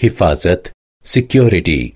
hifazat security.